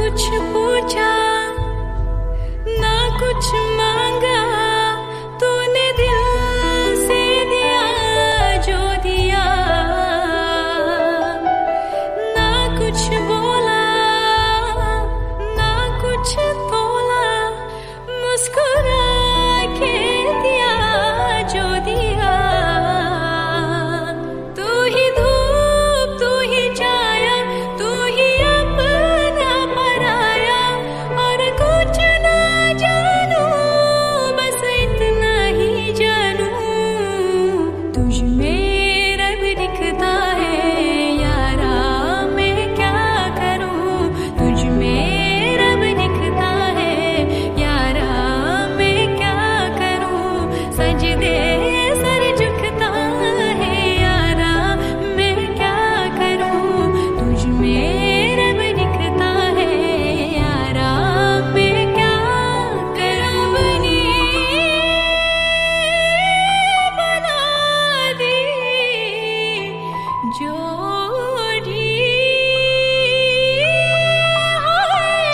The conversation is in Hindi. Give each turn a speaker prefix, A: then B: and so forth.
A: कुछ पूछा ना कुछ Oh.